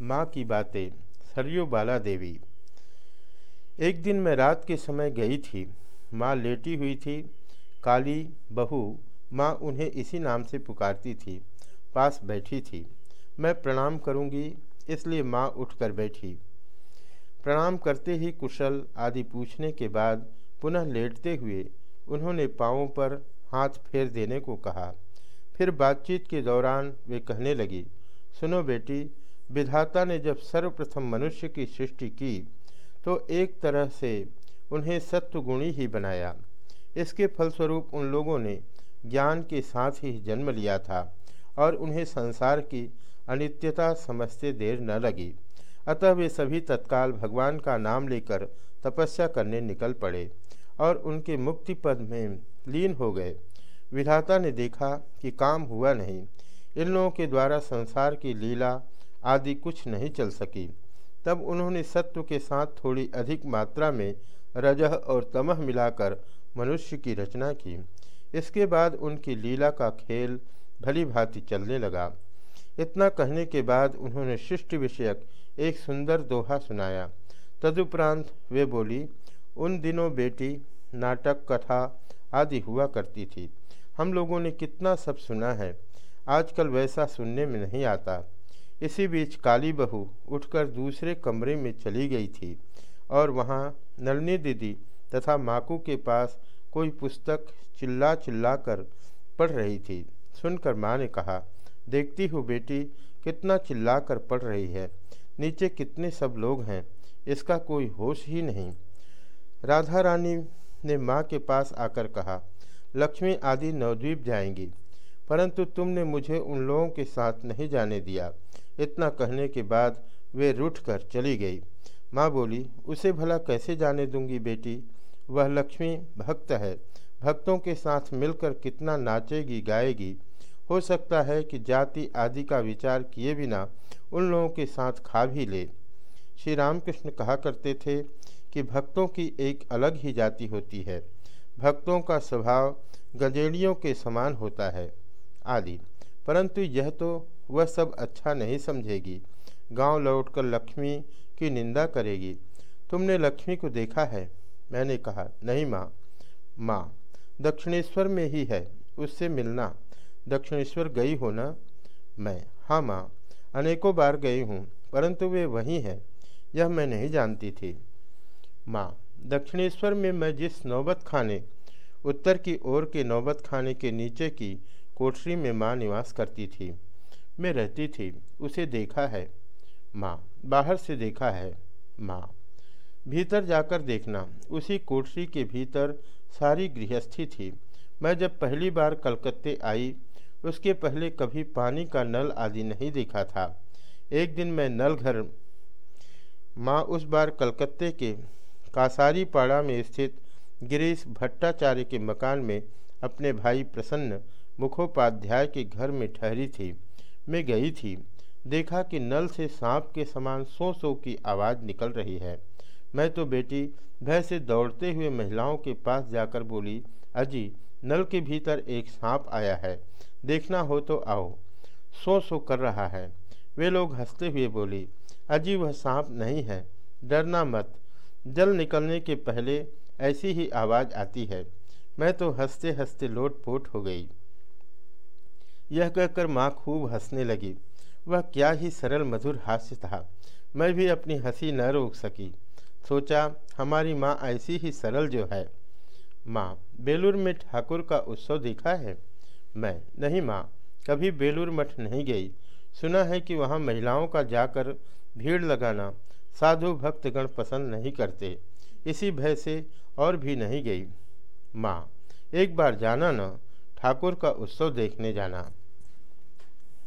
माँ की बातें, सरयू बाला देवी एक दिन मैं रात के समय गई थी। माँ लेटी हुई थी। काली बहू माँ उन्हें इसी नाम से पुकारती थी। पास बैठी थी। मैं प्रणाम करूँगी, इसलिए माँ उठकर बैठी। प्रणाम करते ही कुशल आदि पूछने के बाद पुनः लेटते हुए उन्होंने पाँवों पर हाथ फेर देने को कहा। फिर बातचीत के दौरान वे कहने लगी, सुनो बेटी विधाता ने जब सर्वप्रथम मनुष्य की सृष्टि की तो एक तरह से उन्हें सत्वगुणी ही बनाया। इसके फलस्वरूप उन लोगों ने ज्ञान के साथ ही जन्म लिया था और उन्हें संसार की अनित्यता समझते देर न लगी। अतः वे सभी तत्काल भगवान का नाम लेकर तपस्या करने निकल पड़े और उनके मुक्ति पद में लीन हो गए। विधाता ने देखा कि काम हुआ नहीं। इन लोगों के द्वारा संसार की लीला आदि कुछ नहीं चल सकी। तब उन्होंने सत्व के साथ थोड़ी अधिक मात्रा में रजह और तमह मिलाकर मनुष्य की रचना की। इसके बाद उनकी लीला का खेल भली भांति चलने लगा। इतना कहने के बाद उन्होंने शिष्ट विषयक एक सुंदर दोहा सुनाया। तदुपरांत वे बोली, उन दिनों बेटी, नाटक, कथा आदि हुआ करती थी। हम लोगों ने कितना सब सुना है। आजकल वैसा सुनने में नहीं आता। इसी बीच काली बहू उठकर दूसरे कमरे में चली गई थी और वहाँ नलनी दीदी तथा माकू के पास कोई पुस्तक चिल्ला चिल्ला कर पढ़ रही थी। सुनकर माँ ने कहा, देखती हूँ बेटी, कितना चिल्ला कर पढ़ रही है। नीचे कितने सब लोग हैं, इसका कोई होश ही नहीं। राधा रानी ने माँ के पास आकर कहा, लक्ष्मी आदि नवद्वीप जाएँगी, परंतु तुमने मुझे उन लोगों के साथ नहीं जाने दिया। इतना कहने के बाद वे रुठ कर चली गई। माँ बोली, उसे भला कैसे जाने दूँगी बेटी? वह लक्ष्मी भक्त है। भक्तों के साथ मिलकर कितना नाचेगी, गाएगी। हो सकता है कि जाति आदि का विचार किए बिना उन लोगों के साथ खा भी ले। श्री रामकृष्ण कहा करते थे कि भक्तों की एक अलग ही जाति होती है। भक्तों का स्वभाव गजेड़ियों के समान होता है, आदि। परंतु यह तो वह सब अच्छा नहीं समझेगी। गाँव लौटकर लक्ष्मी की निंदा करेगी। तुमने लक्ष्मी को देखा है? मैंने कहा, नहीं माँ। माँ, दक्षिणेश्वर में ही है, उससे मिलना। दक्षिणेश्वर गई हो ना? मैं? हाँ माँ, अनेकों बार गई हूँ, परंतु वे वही हैं। यह मैं नहीं जानती थी। माँ, दक्षिणेश्वर में मैं जिस नौबत खाने, उत्तर की ओर के नौबत खाने के नीचे की कोठरी में माँ निवास करती थी मैं रहती थी, उसे देखा है। माँ, बाहर से देखा है। माँ, भीतर जाकर देखना। उसी कोठरी के भीतर सारी गृहस्थी थी। मैं जब पहली बार कलकत्ते आई, उसके पहले कभी पानी का नल आदि नहीं देखा था। एक दिन मैं नल घर, माँ, उस बार कलकत्ते के कासारी पाड़ा में स्थित गिरीश भट्टाचार्य के मकान में अपने भाई प्रसन्न मुखोपाध्याय के घर में ठहरी थी। मैं गई थी। देखा कि नल से सांप के समान सो सो की आवाज़ निकल रही है। मैं तो बेटी भय से दौड़ते हुए महिलाओं के पास जाकर बोली, अजी, नल के भीतर एक सांप आया है। देखना हो तो आओ। सो सो कर रहा है। वे लोग हँसते हुए बोली, अजी, वह सांप नहीं है। डरना मत। जल निकलने के पहले ऐसी ही आवाज़ आती है। मैं तो हँसते हँसते लोट पोट हो गई। यह कहकर माँ खूब हंसने लगी। वह क्या ही सरल मधुर हास्य था। मैं भी अपनी हँसी न रोक सकी। सोचा, हमारी माँ ऐसी ही सरल जो है। माँ, बेलूर में ठाकुर का उत्सव देखा है? मैं, नहीं माँ, कभी बेलूर मठ नहीं गई। सुना है कि वहाँ महिलाओं का जाकर भीड़ लगाना साधु भक्तगण पसंद नहीं करते। इसी भय से और भी नहीं गई। माँ, एक बार जाना न। ठाकुर का उत्सव देखने जाना।